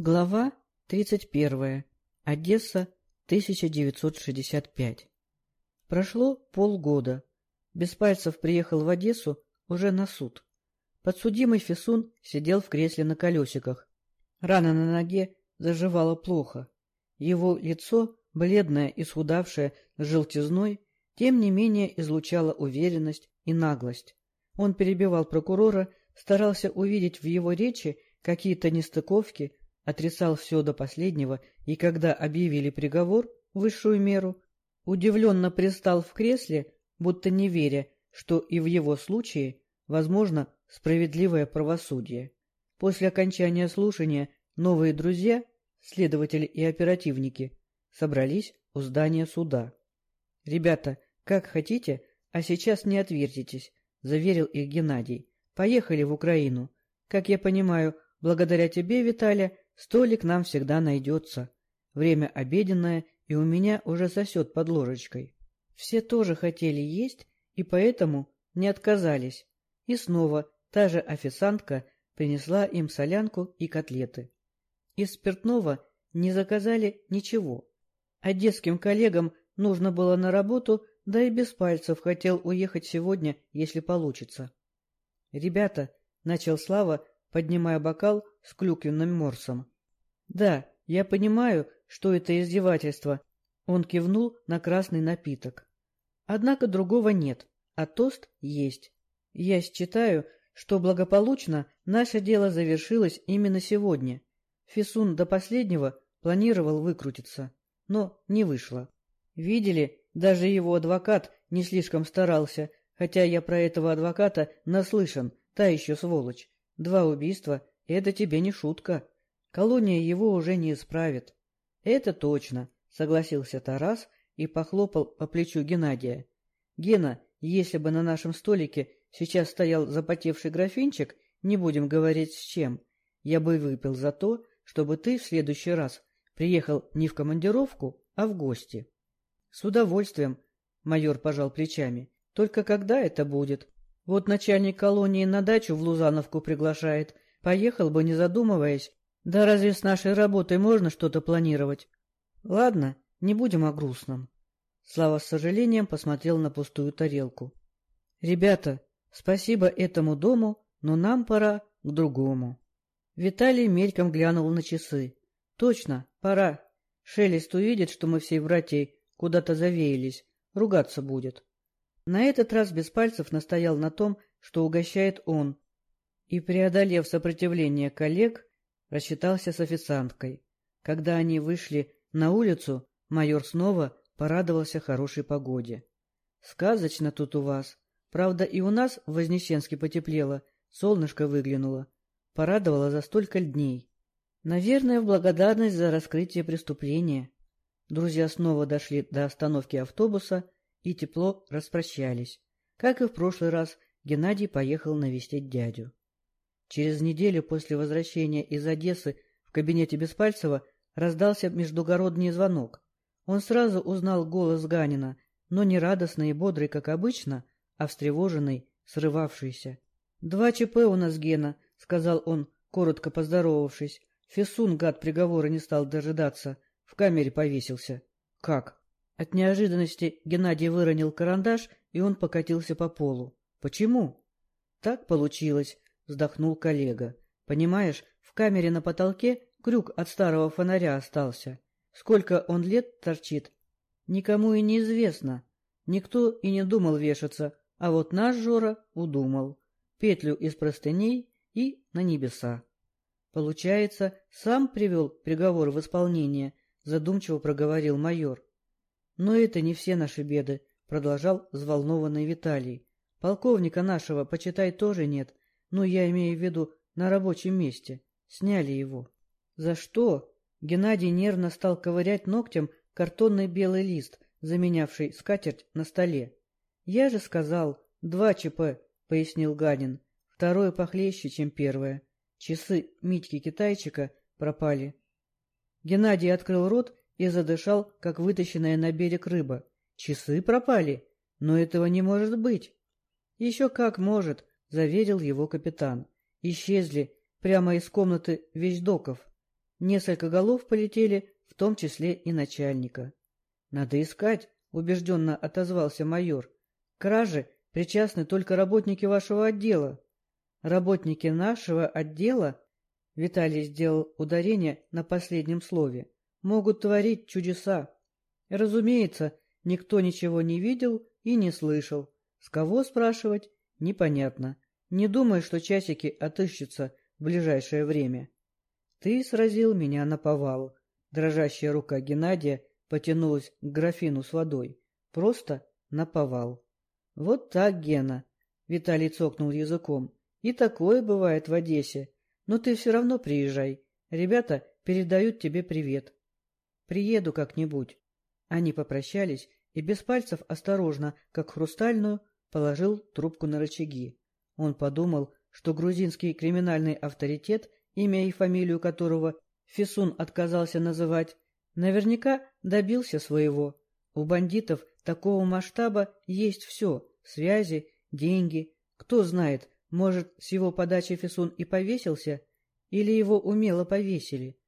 Глава 31. Одесса, 1965. Прошло полгода. Беспальцев приехал в Одессу уже на суд. Подсудимый Фисун сидел в кресле на колесиках. Рана на ноге заживала плохо. Его лицо, бледное и схудавшее с желтизной, тем не менее излучало уверенность и наглость. Он перебивал прокурора, старался увидеть в его речи какие-то нестыковки, отрицал все до последнего и, когда объявили приговор, высшую меру, удивленно пристал в кресле, будто не веря, что и в его случае возможно справедливое правосудие. После окончания слушания новые друзья, следователи и оперативники, собрались у здания суда. — Ребята, как хотите, а сейчас не отвертитесь, — заверил их Геннадий. — Поехали в Украину. Как я понимаю, благодаря тебе, Виталя, Столик нам всегда найдется. Время обеденное, и у меня уже сосет под ложечкой. Все тоже хотели есть, и поэтому не отказались. И снова та же официантка принесла им солянку и котлеты. Из спиртного не заказали ничего. Одесским коллегам нужно было на работу, да и без пальцев хотел уехать сегодня, если получится. — Ребята, — начал Слава, поднимая бокал с клюквенным морсом. — Да, я понимаю, что это издевательство. Он кивнул на красный напиток. Однако другого нет, а тост есть. Я считаю, что благополучно наше дело завершилось именно сегодня. Фисун до последнего планировал выкрутиться, но не вышло. Видели, даже его адвокат не слишком старался, хотя я про этого адвоката наслышан, та еще сволочь. Два убийства — это тебе не шутка. Колония его уже не исправит. — Это точно, — согласился Тарас и похлопал по плечу Геннадия. — Гена, если бы на нашем столике сейчас стоял запотевший графинчик, не будем говорить с чем, я бы выпил за то, чтобы ты в следующий раз приехал не в командировку, а в гости. — С удовольствием, — майор пожал плечами. — Только когда это будет? Вот начальник колонии на дачу в Лузановку приглашает. Поехал бы, не задумываясь. Да разве с нашей работой можно что-то планировать? Ладно, не будем о грустном. Слава с сожалением посмотрел на пустую тарелку. Ребята, спасибо этому дому, но нам пора к другому. Виталий мельком глянул на часы. Точно, пора. Шелест увидит, что мы всей братьей куда-то завеялись. Ругаться будет. На этот раз без пальцев настоял на том, что угощает он, и, преодолев сопротивление коллег, рассчитался с официанткой. Когда они вышли на улицу, майор снова порадовался хорошей погоде. — Сказочно тут у вас. Правда, и у нас в Вознесенске потеплело, солнышко выглянуло. Порадовало за столько дней. Наверное, в благодарность за раскрытие преступления. Друзья снова дошли до остановки автобуса и тепло распрощались. Как и в прошлый раз, Геннадий поехал навестить дядю. Через неделю после возвращения из Одессы в кабинете Беспальцева раздался междугородний звонок. Он сразу узнал голос Ганина, но не радостный и бодрый, как обычно, а встревоженный, срывавшийся. — Два ЧП у нас, Гена, — сказал он, коротко поздоровавшись. Фесун, гад, приговора не стал дожидаться. В камере повесился. — Как? От неожиданности Геннадий выронил карандаш, и он покатился по полу. — Почему? — Так получилось, — вздохнул коллега. — Понимаешь, в камере на потолке крюк от старого фонаря остался. Сколько он лет торчит? Никому и неизвестно. Никто и не думал вешаться, а вот наш Жора удумал. Петлю из простыней и на небеса. Получается, сам привел приговор в исполнение, задумчиво проговорил майор. Но это не все наши беды, продолжал взволнованный Виталий. Полковника нашего, почитай, тоже нет, но я имею в виду на рабочем месте. Сняли его. За что? Геннадий нервно стал ковырять ногтем картонный белый лист, заменявший скатерть на столе. Я же сказал, два ЧП, пояснил Ганин. Второе похлеще, чем первое. Часы Митьки-китайчика пропали. Геннадий открыл рот и задышал, как вытащенная на берег рыба. Часы пропали? Но этого не может быть. Еще как может, заверил его капитан. Исчезли прямо из комнаты вещдоков. Несколько голов полетели, в том числе и начальника. — Надо искать, — убежденно отозвался майор. — Кражи причастны только работники вашего отдела. Работники нашего отдела, — Виталий сделал ударение на последнем слове, — могут творить чудеса. Разумеется, никто ничего не видел и не слышал. С кого спрашивать, непонятно. Не думай, что часики отыщутся в ближайшее время. Ты сразил меня на повал. Дрожащая рука Геннадия потянулась к графину с водой. Просто на повал. Вот так, Гена. Виталий цокнул языком. И такое бывает в Одессе. Но ты все равно приезжай. Ребята передают тебе привет. Приеду как-нибудь. Они попрощались, и без пальцев осторожно, как хрустальную, положил трубку на рычаги. Он подумал, что грузинский криминальный авторитет, имя и фамилию которого Фисун отказался называть, наверняка добился своего. У бандитов такого масштаба есть все — связи, деньги. Кто знает, может, с его подачи Фисун и повесился, или его умело повесили.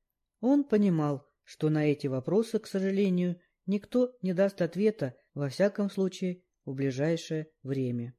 Он понимал, что на эти вопросы, к сожалению, никто не даст ответа, во всяком случае, в ближайшее время.